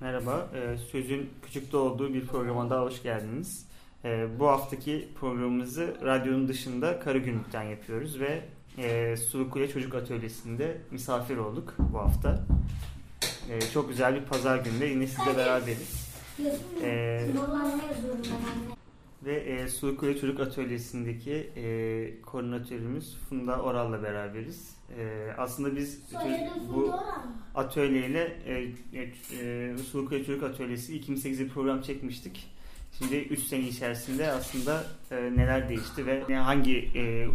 Merhaba, e, Sözün Küçükte olduğu bir programa daha hoş geldiniz. E, bu haftaki programımızı radyonun dışında Karagümrük'ten yapıyoruz ve e, Sulukule Çocuk Atölyesi'nde misafir olduk bu hafta. Çok güzel bir pazar günde yine sizle beraberiz. E, ve e, Sulukule Çocuk Atölyesi'ndeki e, koordinatörümüz Funda Oral'la beraberiz. E, aslında biz bu atölyeyle e, e, e, Sulukule Çocuk Atölyesi 2008'de program çekmiştik. Şimdi 3 sene içerisinde aslında e, neler değişti ve hangi e,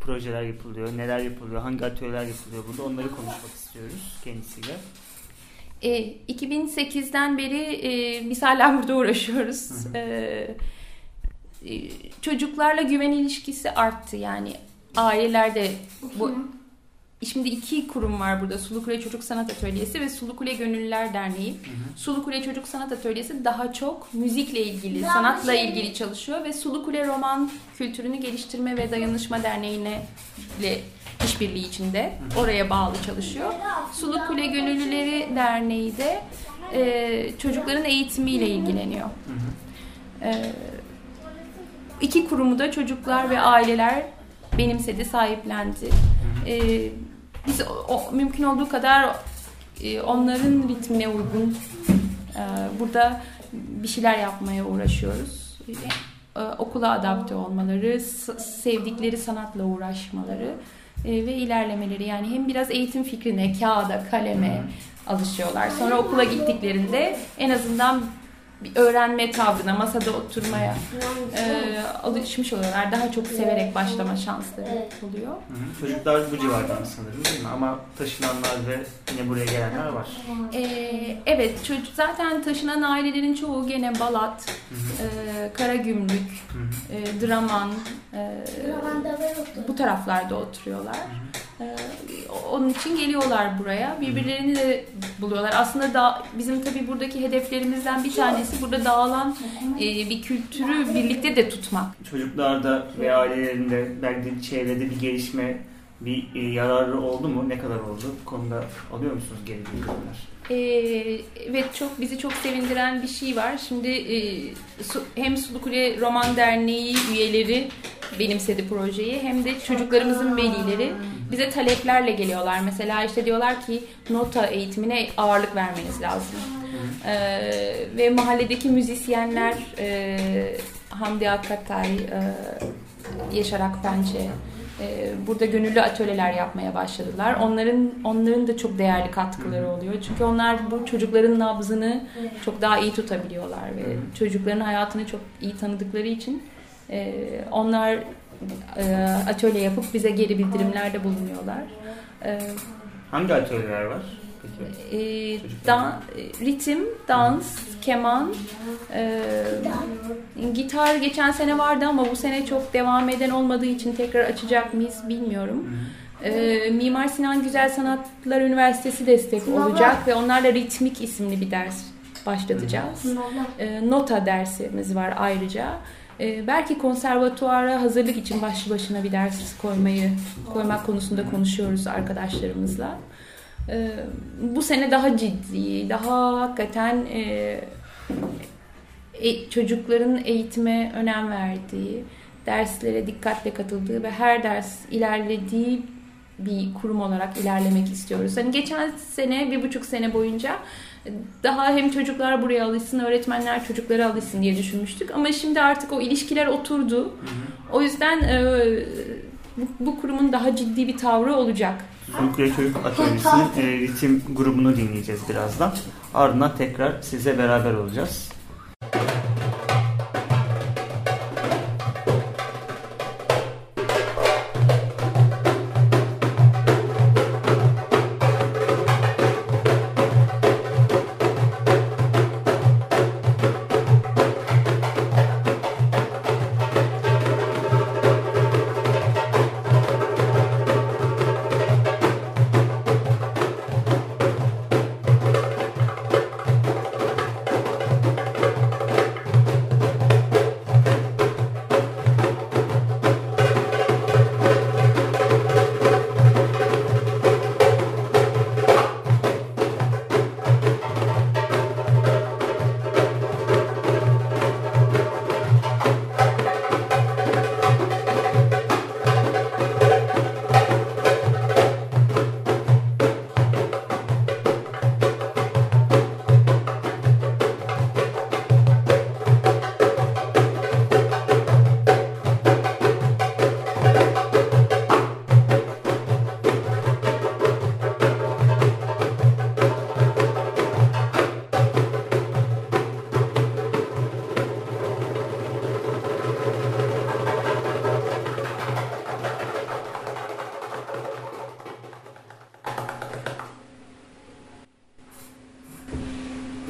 projeler yapılıyor, neler yapılıyor, hangi atölyeler yapılıyor burada onları konuşmak istiyoruz kendisiyle. E, 2008'den beri e, misaller burada uğraşıyoruz. Hı hı. E, e, çocuklarla güven ilişkisi arttı yani ailelerde bu Şimdi iki kurum var burada. Sulukule Çocuk Sanat Atölyesi ve Sulukule Gönüllüler Derneği. Hı hı. Sulukule Çocuk Sanat Atölyesi daha çok müzikle ilgili, daha sanatla şey... ilgili çalışıyor ve Sulukule Roman Kültürünü Geliştirme ve Dayanışma Derneği'ne ile işbirliği içinde oraya bağlı çalışıyor. Sulukule Gönüllüleri Derneği de e, çocukların eğitimiyle ilgileniyor. Hı hı. E, iki kurumu da çocuklar ve aileler benimsedi, sahiplendi. E, biz o, mümkün olduğu kadar e, onların ritmine uygun e, burada bir şeyler yapmaya uğraşıyoruz. E, okula adapte olmaları, sevdikleri sanatla uğraşmaları e, ve ilerlemeleri. Yani hem biraz eğitim fikrine, kağıda, kaleme alışıyorlar. Sonra okula gittiklerinde en azından bir öğrenme tavrına, masada oturmaya e, alışmış oluyorlar. Daha çok severek başlama şansları oluyor. Hı hı. Çocuklar bu civardan sanırım değil mi? Ama taşınanlar ve yine buraya gelenler var. E, evet, çocuk zaten taşınan ailelerin çoğu gene Balat, E, Karagümrük, E, Draman, e, bu taraflarda oturuyorlar. Hı hı. Ee, onun için geliyorlar buraya. Birbirlerini de buluyorlar. Aslında da bizim tabii buradaki hedeflerimizden bir tanesi burada dağılan e, bir kültürü birlikte de tutmak. Çocuklarda ve ailelerinde belki çevrede bir gelişme, bir e, yararı oldu mu? Ne kadar oldu? Bu konuda alıyor musunuz geri bildirimler? Ee, evet çok bizi çok sevindiren bir şey var. Şimdi e, su, hem Sulukule Roman Derneği üyeleri benimsedi projeyi hem de çocuklarımızın velileri bize taleplerle geliyorlar. Mesela işte diyorlar ki nota eğitimine ağırlık vermeniz lazım. Ee, ve mahalledeki müzisyenler e, Hamdi Akkatay, e, Yaşar Akpençe, burada gönüllü atölyeler yapmaya başladılar. Onların onların da çok değerli katkıları oluyor. Çünkü onlar bu çocukların nabzını çok daha iyi tutabiliyorlar ve çocukların hayatını çok iyi tanıdıkları için e, onlar e, atölye yapıp bize geri bildirimlerde bulunuyorlar. Hangi atölyeler var? E, dan, ritim, dans, keman, e, gitar geçen sene vardı ama bu sene çok devam eden olmadığı için tekrar açacak mıyız bilmiyorum. E, Mimar Sinan Güzel Sanatlar Üniversitesi destek olacak ve onlarla ritmik isimli bir ders başlatacağız. E, nota dersimiz var ayrıca. E, belki konservatuara hazırlık için başlı başına bir ders koymayı koymak konusunda konuşuyoruz arkadaşlarımızla. E, bu sene daha ciddi, daha hakikaten e, e, çocukların eğitime önem verdiği, derslere dikkatle katıldığı ve her ders ilerlediği bir kurum olarak ilerlemek istiyoruz. Hani geçen sene, bir buçuk sene boyunca daha hem çocuklar buraya alışsın, öğretmenler çocuklara alışsın diye düşünmüştük. Ama şimdi artık o ilişkiler oturdu. O yüzden e, bu, bu kurumun daha ciddi bir tavrı olacak. Ülke Çocuk Atölyesi'nin e, ritim grubunu dinleyeceğiz birazdan. Ardından tekrar size beraber olacağız.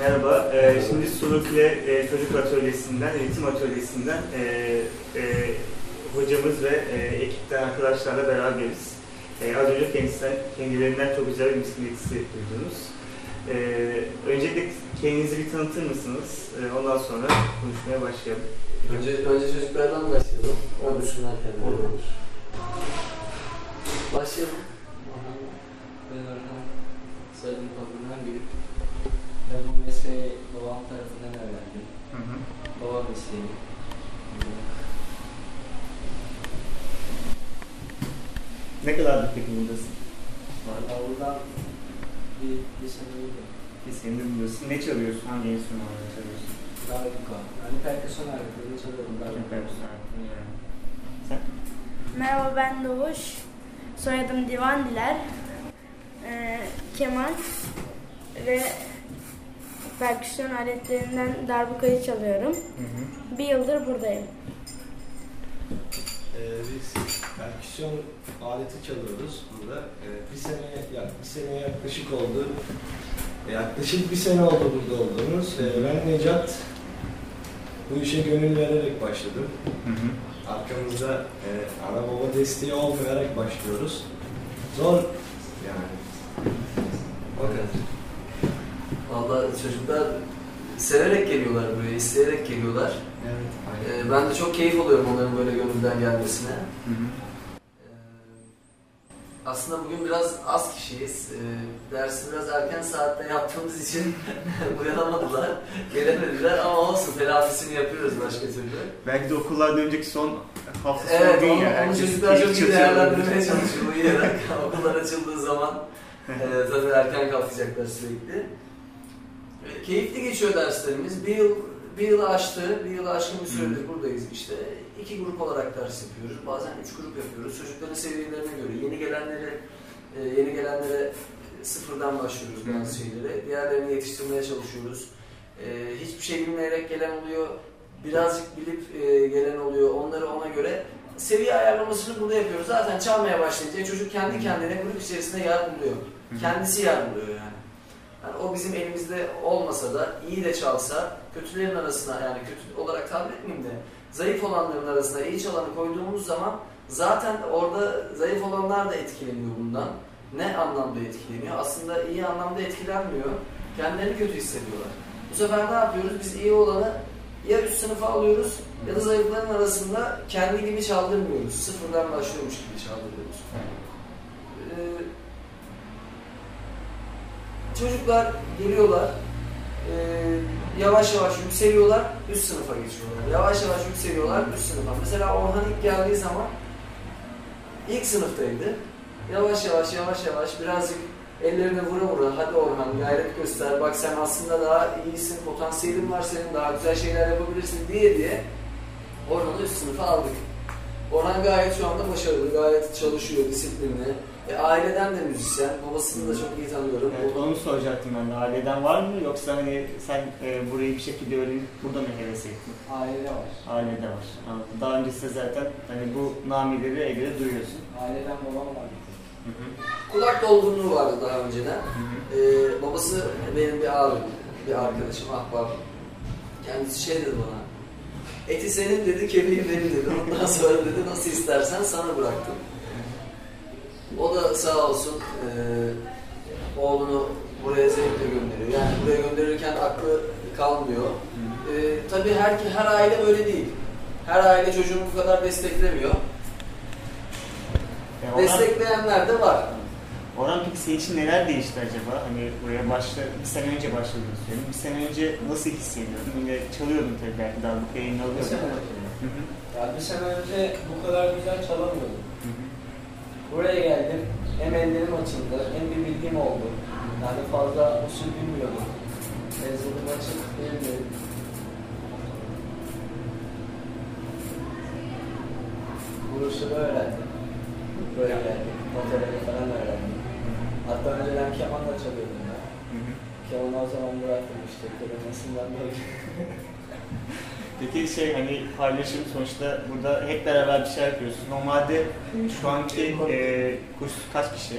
Merhaba, ee, şimdi Sulukle e, Çocuk Atölyesi'nden, Eğitim Atölyesi'nden e, e, hocamız ve e, ekipten arkadaşlarla beraberiz. E, az önce kendisinden, kendilerinden çok güzel bir miskiniyetisi duydunuz. E, öncelikle kendinizi bir tanıtır mısınız? E, ondan sonra konuşmaya başlayalım. Önce, önce çocuklardan başlayalım. Dışından kendileri olur. Başlayalım. Ben Orhan, soyadım Kabul'dan büyük. Ben bu mesleği babam tarafından öğrendim. Hı hı. Baba mesleği. Ne kadardır peki buradasın? Valla buradan bir, bir sene oldu. Bir senedir buradasın. Ne çalıyorsun? Hangi enstrümanları çalıyorsun? Darbuka. Yani perküsyon aletleri çalıyorum. Darbuka. Sen? Merhaba ben Doğuş. Soyadım Divan Diler. Ee, keman ve perküsyon aletlerinden darbukayı çalıyorum. Hı hı. Bir yıldır buradayım. Ee, biz perküsyon aleti çalıyoruz burada. Ee, bir sene, bir sene yaklaşık oldu. Ee, yaklaşık bir sene oldu burada olduğumuz. Ee, ben Necat. Bu işe gönül vererek başladım. Hı hı. Arkamızda e, ana baba desteği olmayarak başlıyoruz. Zor yani. Bakın. Valla çocuklar severek geliyorlar buraya, isteyerek geliyorlar. Evet. Ee, ben de çok keyif alıyorum onların böyle gönülden gelmesine. Hı hı. Ee, Aslında bugün biraz az kişiyiz. Ee, Dersi biraz erken saatte yaptığımız için uyanamadılar, gelemediler ama olsun telafisini yapıyoruz başka türlü. Belki de okullardan önceki son hafta sonu Evet, onu, ya. onu Herkes çocuklar çok iyi değerlendirmeye çalışıyor uyuyarak. Okullar açıldığı zaman e, tabii erken kalkacaklar sürekli. E, keyifli geçiyor derslerimiz. Bir yıl bir yılı aştı, bir yılı aşkın bir süredir buradayız işte. İki grup olarak ders yapıyoruz. Bazen üç grup yapıyoruz. Çocukların seviyelerine göre yeni gelenleri e, yeni gelenlere sıfırdan başlıyoruz bazı şeylere. Diğerlerini yetiştirmeye çalışıyoruz. E, hiçbir şey bilmeyerek gelen oluyor. Birazcık bilip e, gelen oluyor. Onları ona göre seviye ayarlamasını burada yapıyoruz. Zaten çalmaya başlayınca çocuk kendi kendine grup içerisinde yer buluyor. Kendisi yer buluyor yani. Yani o bizim elimizde olmasa da iyi de çalsa kötülerin arasına yani kötü olarak tabir etmeyeyim de zayıf olanların arasına iyi çalanı koyduğumuz zaman zaten orada zayıf olanlar da etkileniyor bundan. Ne anlamda etkileniyor? Aslında iyi anlamda etkilenmiyor. Kendilerini kötü hissediyorlar. Bu sefer ne yapıyoruz? Biz iyi olanı ya üst sınıfa alıyoruz ya da zayıfların arasında kendi gibi çaldırmıyoruz. Sıfırdan başlıyormuş gibi çaldırıyoruz. Ee, çocuklar geliyorlar, ee, yavaş yavaş yükseliyorlar, üst sınıfa geçiyorlar. Yavaş yavaş yükseliyorlar, üst sınıfa. Mesela Orhan ilk geldiği zaman ilk sınıftaydı. Yavaş yavaş yavaş yavaş birazcık ellerine vura vura hadi Orhan gayret göster bak sen aslında daha iyisin potansiyelin var senin daha güzel şeyler yapabilirsin diye diye Orhan'ı üst sınıfa aldık. Orhan gayet şu anda başarılı, gayet çalışıyor, disiplinli. E, aileden de müzisyen, babasını da çok iyi tanıyorum. Evet, onu soracaktım ben de. Aileden var mı yoksa hani sen e, burayı bir şekilde öğrenip burada mı heves ettin? Aile var. Ailede var. Anladım. Daha öncesinde zaten hani bu namileri evde duyuyorsun. Aileden babam var. Hı hı. Kulak dolgunluğu vardı daha önceden. Hı hı. Ee, babası benim bir abim, bir arkadaşım, ahbabım. Kendisi şey dedi bana, eti senin dedi, kemiği benim dedi. Ondan sonra dedi, nasıl istersen sana bıraktım. O da sağ olsun eee, oğlunu buraya zevkle gönderiyor. Yani buraya gönderirken aklı kalmıyor. Eee tabii her, her aile böyle değil. Her aile çocuğunu bu kadar desteklemiyor. E, Orhan, Destekleyenler de var. Orhan peki senin için neler değişti acaba? Hani buraya başla, bir sene önce başladığını söyledin. Bir sene önce nasıl hissediyordun? Yine çalıyordun tabii belki daha bu yayını Bir sene Hı önce. hı. Ya bir sene önce bu kadar güzel çalamıyordum. Buraya geldim. Hem ellerim açıldı hem bir bilgim oldu. Yani fazla usul bilmiyordum. Mezunum açık değildi. Vuruşunu öğrendim. Böyle geldim. Notaları falan öğrendim. Hatta önceden keman da çalıyordum hı. Kemanı o zaman bıraktım işte. Kelimesinden dolayı. Peki şey hani paylaşım sonuçta burada hep beraber bir şey yapıyorsun. Normalde şu anki e, kurs kaç kişi?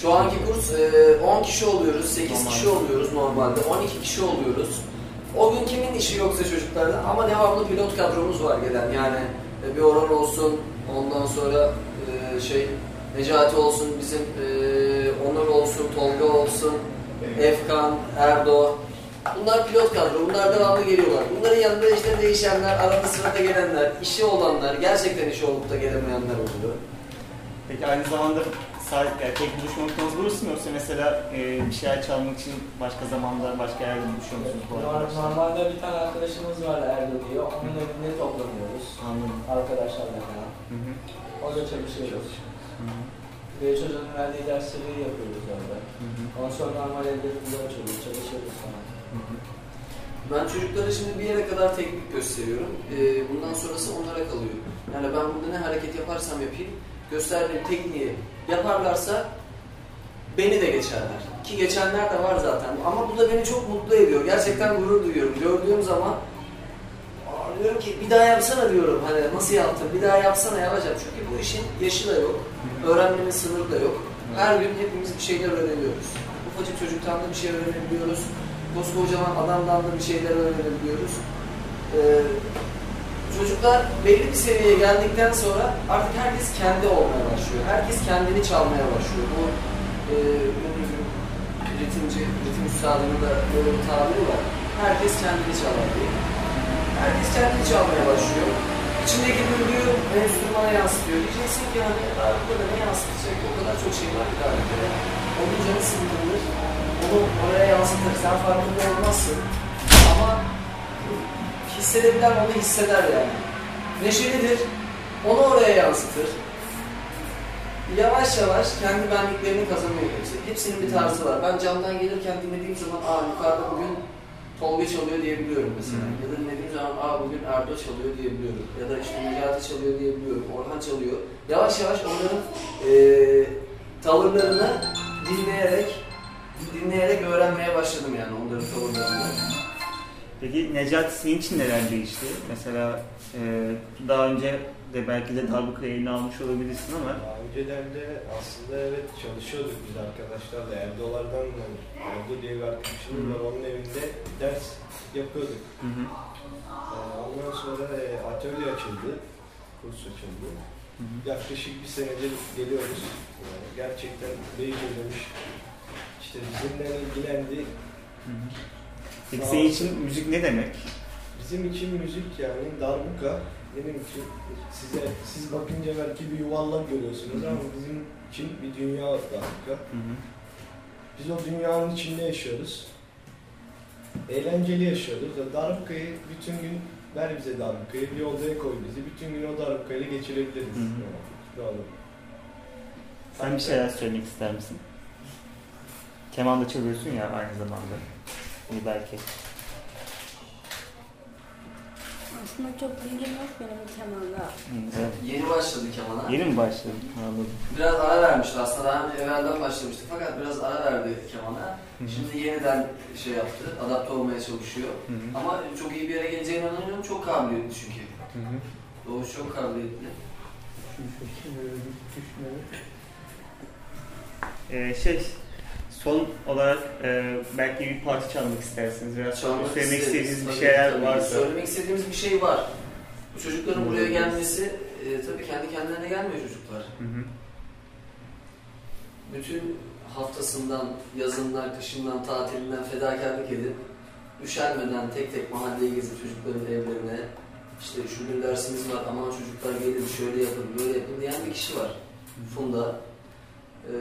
Şu anki kurs e, 10 kişi oluyoruz, 8 Normal. kişi oluyoruz normalde, 12 kişi oluyoruz. O gün kimin işi yoksa çocuklardan ama devamlı pilot kadromuz var gelen yani e, bir Orhan olsun, ondan sonra e, şey Necati olsun, bizim e, Onur olsun, Tolga olsun, Efkan, Erdo. Bunlar pilot kadro, bunlar devamlı geliyorlar. Bunların yanında işte değişenler, arada sırada gelenler, işi olanlar, gerçekten işi olup da gelemeyenler oluyor. Peki aynı zamanda sadece yani tek buluşma noktanız burası mı yoksa mesela e, bir şeyler çalmak için başka zamanda başka yerde buluşuyor musunuz bu? Normalde bir tane arkadaşımız var Erdo diyor. Onun evinde toplanıyoruz. Anladım. Arkadaşlarla falan. Hı hı. Orada çalışıyoruz. Hı hı. Ve çocuğun verdiği dersleri yapıyoruz orada. Hı hı. Ondan sonra normal evde çalışıyoruz, çalışıyoruz falan. Ben çocuklara şimdi bir yere kadar teknik gösteriyorum. Ee, bundan sonrası onlara kalıyor. Yani ben burada ne hareket yaparsam yapayım, gösterdiğim tekniği yaparlarsa beni de geçerler. Ki geçenler de var zaten. Ama bu da beni çok mutlu ediyor. Gerçekten gurur duyuyorum. Gördüğüm zaman diyorum ki bir daha yapsana diyorum. Hani nasıl yaptın? Bir daha yapsana yapacağım. Çünkü bu işin yaşı da yok. Öğrenmenin sınırı da yok. Her gün hepimiz bir şeyler öğreniyoruz. Ufacık çocuktan da bir şey öğrenebiliyoruz. Koskocaman adamdan da bir şeyler öğrenebiliyoruz. Ee, çocuklar belli bir seviyeye geldikten sonra artık herkes kendi olmaya başlıyor. Herkes kendini çalmaya başlıyor. Bu e, ünlü ritimci, ritim üstadının da böyle bir tabiri var. Herkes kendini çalar diye. Herkes kendini çalmaya başlıyor. İçindeki duyguyu enstrümana yansıtıyor. Diyeceksin ki hani darbuka da ne yansıtacak? O kadar çok şey var ki darbukada. Onun canı sıkılır. Onu oraya yansıtır. Sen farkında olmazsın. Ama hissedebilen onu hisseder yani. Neşelidir. Onu oraya yansıtır. Yavaş yavaş kendi benliklerini kazanıyor hepsi. Hepsinin bir tarzı var. Ben camdan gelirken dinlediğim zaman aa yukarıda bugün Tolga çalıyor diyebiliyorum mesela. Hı. Ya da dinlediğim zaman aa bugün Erdo çalıyor diyebiliyorum. Ya da işte Necati çalıyor diyebiliyorum. Orhan çalıyor. Yavaş yavaş onların eee tavırlarını dinleyerek dinleyerek öğrenmeye başladım yani onların tavırlarını. Peki Necati senin için neler değişti? Mesela e, daha önce de belki de darbuka eline almış olabilirsin ama Daha önceden de aslında evet çalışıyorduk biz arkadaşlarla. Erdoğan'dan Erdo diye bir arkadaşımız var. Onun evinde ders yapıyorduk. hı hı. Ee, Ondan sonra e, atölye açıldı. Kurs açıldı. Hı hı. Yaklaşık bir senedir geliyoruz. Yani gerçekten beğenilmiş. İşte bizimle ilgilendi. Hı hı. Peki senin için müzik ne demek? Bizim için müzik yani darbuka. Benim için size siz bakınca belki bir yuvarlak görüyorsunuz ama bizim için bir dünya darbuka. Hı hı. Biz o dünyanın içinde yaşıyoruz. Eğlenceli yaşıyoruz. Darbukayı bütün gün ver bize darbukayı, bir odaya koy bizi. Bütün gün o darbukayla geçirebiliriz. Hı hı. Doğru. Sen bir şeyler söylemek ister misin? Keman da çalıyorsun ya aynı zamanda. İyi belki. Aslında çok bilgim yok benim kemanda. Hı, evet. Yeni başladı kemana. Yeni mi başladın? Anladım. Biraz ara vermişti aslında daha önce evvelden başlamıştı fakat biraz ara verdi kemana. Şimdi yeniden şey yaptı, adapte olmaya çalışıyor. Hı hı. Ama çok iyi bir yere geleceğine inanıyorum. Çok kabiliyetli çünkü. Hı hı. Doğuş çok kabiliyetli. Ee, şey, son olarak e, belki bir parça çalmak istersiniz veya Çalmak söylemek istediğiniz bir şeyler tabii. varsa. Söylemek istediğimiz bir şey var. Bu çocukların Hı. buraya gelmesi e, tabii kendi kendilerine gelmiyor çocuklar. Hı hı. Bütün haftasından, yazından, kışından, tatilinden fedakarlık edip üşenmeden tek tek mahalleyi gezip çocukların evlerine işte şu gün dersimiz var aman çocuklar gelin şöyle yapın böyle yapın diyen bir kişi var. Funda. Ee,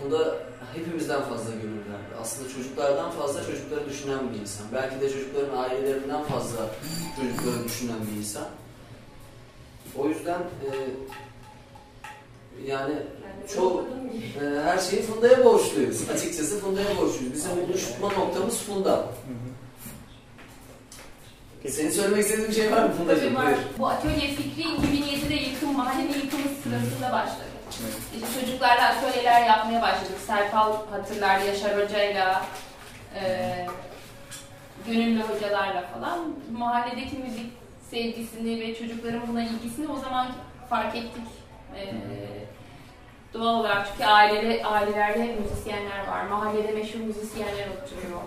Funda hepimizden fazla gönül verdi. Aslında çocuklardan fazla çocukları düşünen bir insan. Belki de çocukların ailelerinden fazla çocukları düşünen bir insan. O yüzden e, yani çok e, her şeyi Funda'ya borçluyuz. Açıkçası Funda'ya borçluyuz. Bizim buluşma noktamız Funda. Hı hı. Peki. Senin söylemek istediğin bir şey var mı Funda'cığım? Tabii var. Bu atölye fikri 2007'de yıkım, mahallenin yıkımı sırasında başladı. İşte çocuklarla atölyeler yapmaya başladık. Serpal hatırlar Yaşar Hoca'yla, e, gönüllü hocalarla falan. Mahalledeki müzik sevgisini ve çocukların buna ilgisini o zaman fark ettik. E, Doğal olarak çünkü ailede, ailelerde müzisyenler var. Mahallede meşhur müzisyenler oturuyor.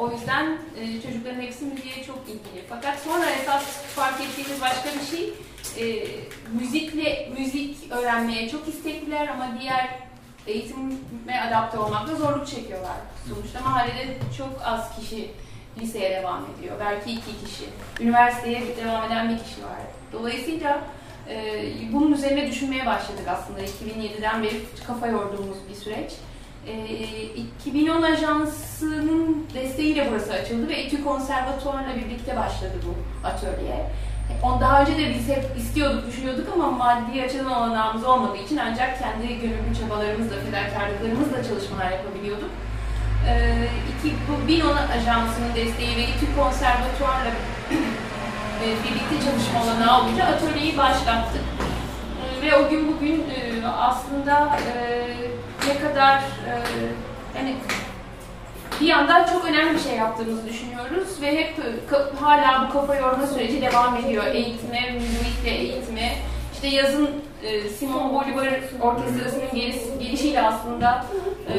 O yüzden e, çocukların hepsi müziğe çok ilgili. Fakat sonra esas fark ettiğimiz başka bir şey, e, müzikle müzik öğrenmeye çok istekliler ama diğer eğitime adapte olmakta zorluk çekiyorlar. Sonuçta mahallede çok az kişi liseye devam ediyor. Belki iki kişi. Üniversiteye devam eden bir kişi var. Dolayısıyla e, bunun üzerine düşünmeye başladık aslında 2007'den beri kafa yorduğumuz bir süreç. E, 2010 Ajansı'nın desteğiyle burası açıldı ve Etü Konservatuar'la birlikte başladı bu atölye. On daha önce de biz hep istiyorduk, düşünüyorduk ama maddi açıdan olanağımız olmadığı için ancak kendi gönüllü çabalarımızla, fedakarlıklarımızla çalışmalar yapabiliyorduk. Ee, iki, bu Binon Ajansı'nın desteği ve İTÜ Konservatuar'la e, birlikte çalışma olanağı olunca atölyeyi başlattık. E, ve o gün bugün e, aslında e, ne kadar e, yani bir yandan çok önemli bir şey yaptığımızı düşünüyoruz ve hep hala bu kafa yorma süreci devam ediyor. Eğitime, müzikle eğitime. İşte yazın e, Simon Bolivar Orkestrası'nın gelişiyle aslında e,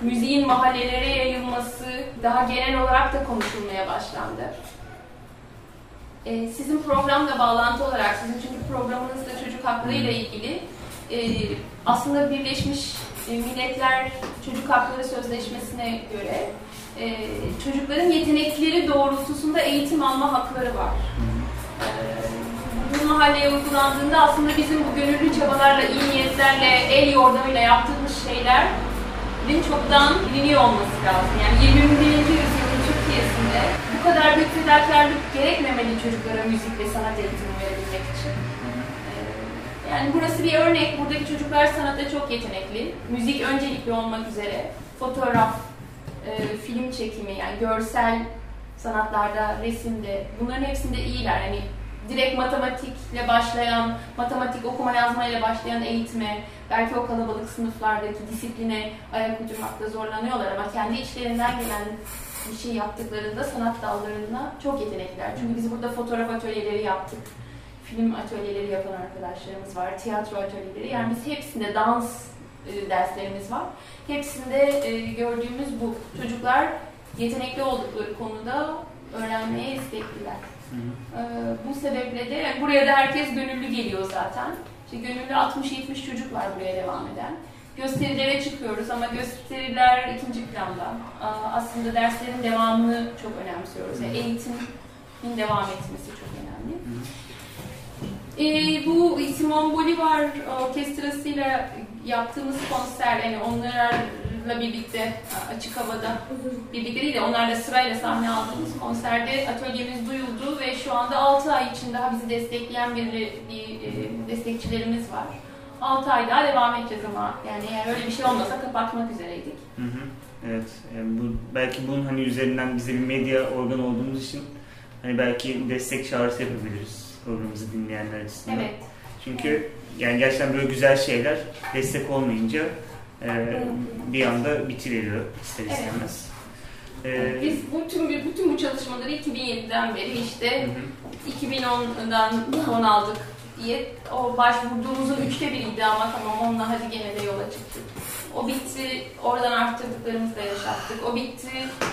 müziğin mahallelere yayılması daha genel olarak da konuşulmaya başlandı. E, sizin programla bağlantı olarak, sizin çünkü programınız da çocuk hakları ile ilgili e, aslında Birleşmiş Milletler Çocuk Hakları Sözleşmesi'ne göre e, çocukların yetenekleri doğrultusunda eğitim alma hakları var. E, bu mahalleye uygulandığında aslında bizim bu gönüllü çabalarla, iyi niyetlerle, el yordamıyla yaptığımız şeylerin çoktan biliniyor olması lazım. Yani 21. yüzyılın Türkiye'sinde bu kadar büyük fedakarlık gerekmemeli çocuklara müzik ve sanat eğitimi verebilmek için. Yani burası bir örnek. Buradaki çocuklar sanatta çok yetenekli. Müzik öncelikli olmak üzere. Fotoğraf, e, film çekimi yani görsel sanatlarda, resimde bunların hepsinde iyiler. Yani direkt matematikle başlayan, matematik okuma yazmayla başlayan eğitime, belki o kalabalık sınıflardaki disipline ayak uydurmakta zorlanıyorlar ama kendi içlerinden gelen bir şey yaptıklarında sanat dallarına çok yetenekliler. Çünkü biz burada fotoğraf atölyeleri yaptık film atölyeleri yapan arkadaşlarımız var, tiyatro atölyeleri. Yani biz hepsinde dans e, derslerimiz var. Hepsinde e, gördüğümüz bu. Çocuklar yetenekli oldukları konuda öğrenmeye istekliler. Hı hı. E, bu sebeple de yani buraya da herkes gönüllü geliyor zaten. İşte gönüllü 60-70 çocuk var buraya devam eden. Gösterilere çıkıyoruz ama gösteriler ikinci planda. Aslında derslerin devamını çok önemsiyoruz. Yani eğitimin devam etmesi çok önemli. Hı. E, bu Simon Bolivar orkestrasıyla yaptığımız konser, yani onlarla birlikte açık havada, birlikte değil de onlarla sırayla sahne aldığımız konserde atölyemiz duyuldu ve şu anda 6 ay için daha bizi destekleyen bir, bir e, destekçilerimiz var. 6 ay daha devam edeceğiz ama yani eğer öyle bir şey olmasa kapatmak üzereydik. Hı hı. Evet, yani bu, belki bunun hani üzerinden bize bir medya organ olduğumuz için hani belki destek çağrısı yapabiliriz programımızı dinleyenler açısından. Evet. Çünkü yani gerçekten böyle güzel şeyler destek olmayınca e, bir anda bitiriliyor ister istemez. Evet. Ee, Biz bütün, bütün bu çalışmaları 2007'den beri işte 2010'dan son aldık diye o başvurduğumuzun üçte biriydi ama tamam onunla hadi gene de yola çıktık. O bitti, oradan arttırdıklarımızı da yaşattık. O bitti,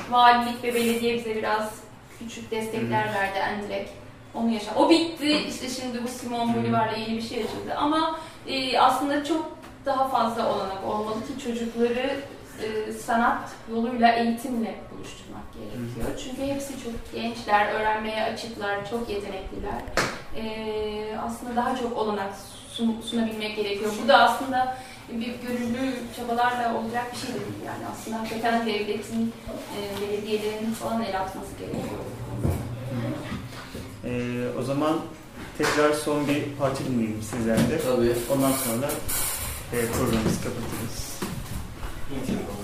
valilik ve belediye bize biraz küçük destekler verdi en direkt onu yaşa. O bitti. İşte şimdi bu Simon Bolivar'la yeni bir şey açıldı. Ama e, aslında çok daha fazla olanak olmalı ki çocukları e, sanat yoluyla eğitimle buluşturmak gerekiyor. Çünkü hepsi çok gençler, öğrenmeye açıklar, çok yetenekliler. E, aslında daha çok olanak sun, sunabilmek gerekiyor. Bu da aslında bir gönüllü çabalarla olacak bir şey de değil yani. Aslında hakikaten devletin, e, belediyelerin falan el atması gerekiyor. Ee, o zaman tekrar son bir parça dinleyelim sizlerle. Tabii. Ondan sonra e, programımızı kapatırız. İyi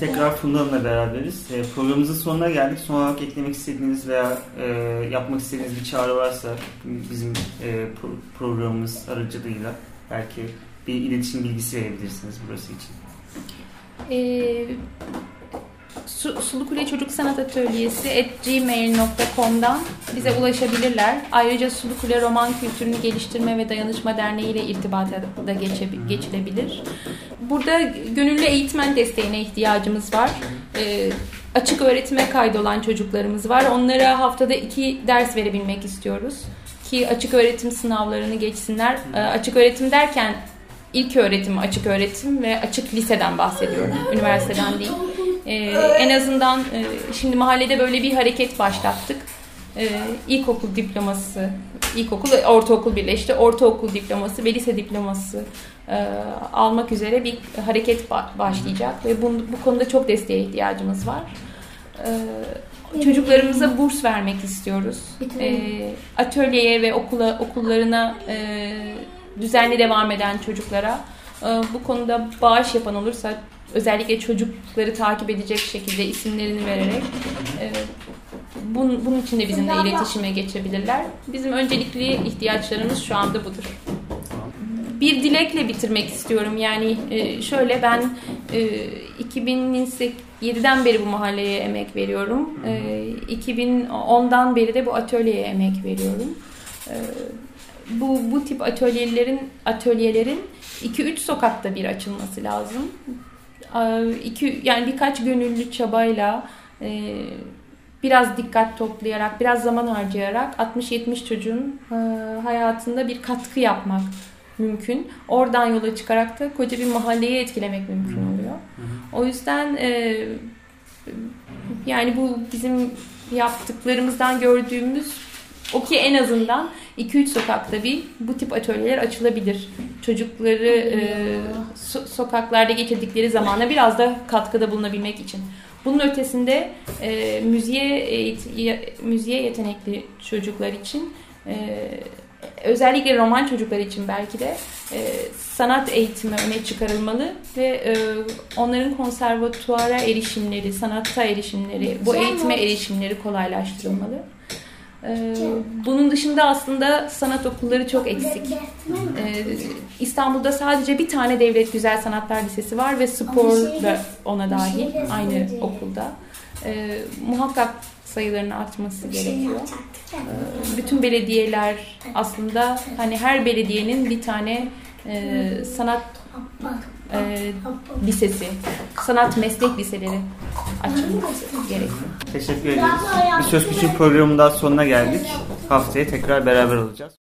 Tekrar Funda Hanım'la beraberiz. E, programımızın sonuna geldik. Son olarak eklemek istediğiniz veya e, yapmak istediğiniz bir çağrı varsa bizim e, pro- programımız aracılığıyla belki bir iletişim bilgisi verebilirsiniz burası için. Ee, Su- Sulu Kule Çocuk Sanat Atölyesi at gmail.com'dan bize ulaşabilirler. Ayrıca Sulu Kule Roman Kültürünü Geliştirme ve Dayanışma Derneği ile irtibata da geçilebilir. Burada gönüllü eğitmen desteğine ihtiyacımız var. Ee, açık öğretime kaydolan çocuklarımız var. Onlara haftada iki ders verebilmek istiyoruz. Ki açık öğretim sınavlarını geçsinler. Ee, açık öğretim derken ilk öğretim, açık öğretim ve açık liseden bahsediyorum. Üniversiteden değil. Ee, en azından e, şimdi mahallede böyle bir hareket başlattık. Ee, ilkokul diploması, ilkokul ve ortaokul birleşti. Ortaokul diploması ve lise diploması e, almak üzere bir hareket ba- başlayacak ve bu, bu konuda çok desteğe ihtiyacımız var. Ee, çocuklarımıza burs vermek istiyoruz. Ee, atölyeye ve okula okullarına e, düzenli devam eden çocuklara e, bu konuda bağış yapan olursa özellikle çocukları takip edecek şekilde isimlerini vererek e, bunun, bunun için de bizimle iletişime geçebilirler. Bizim öncelikli ihtiyaçlarımız şu anda budur. Bir dilekle bitirmek istiyorum. Yani e, şöyle ben e, 2007'den beri bu mahalleye emek veriyorum. E, 2010'dan beri de bu atölyeye emek veriyorum. E, bu bu tip atölyelerin atölyelerin 2-3 sokakta bir açılması lazım. Ee, iki, yani birkaç gönüllü çabayla e, biraz dikkat toplayarak, biraz zaman harcayarak 60-70 çocuğun e, hayatında bir katkı yapmak mümkün. Oradan yola çıkarak da koca bir mahalleyi etkilemek mümkün oluyor. O yüzden e, yani bu bizim yaptıklarımızdan gördüğümüz o ki en azından 2-3 sokakta bir bu tip atölyeler açılabilir. Çocukları e, so- sokaklarda geçirdikleri zamana biraz da katkıda bulunabilmek için. Bunun ötesinde e, müziğe ye- müziğe yetenekli çocuklar için e, özellikle roman çocuklar için belki de e, sanat eğitimi öne çıkarılmalı ve e, onların konservatuara erişimleri, sanatta erişimleri, bu eğitime erişimleri kolaylaştırılmalı. Ee, Bunun dışında aslında sanat okulları çok eksik. Ee, İstanbul'da sadece bir tane devlet güzel sanatlar lisesi var ve spor da ona dahil aynı okulda. Ee, muhakkak sayılarının artması gerekiyor. Ee, bütün belediyeler aslında hani her belediyenin bir tane e, sanat e, lisesi, sanat meslek liseleri açılması gerekiyor. Teşekkür ederiz. Bir Söz Küçük programının daha sonuna geldik. Haftaya tekrar beraber olacağız.